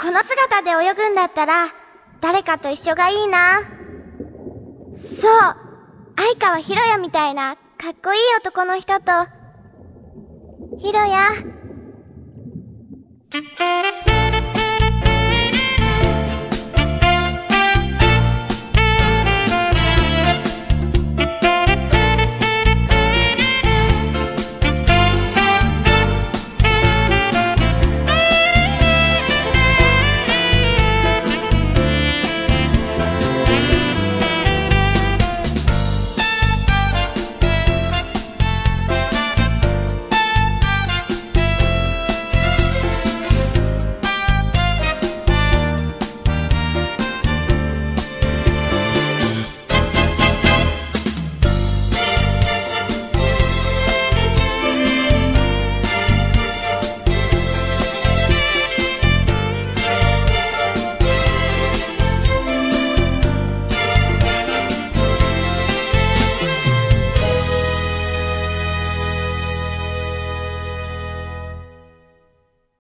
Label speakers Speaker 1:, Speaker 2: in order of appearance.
Speaker 1: この姿で泳ぐんだったら、誰かと一緒がいいな。そう。相川ひろやみたいな、かっこいい男の人と、ひろや。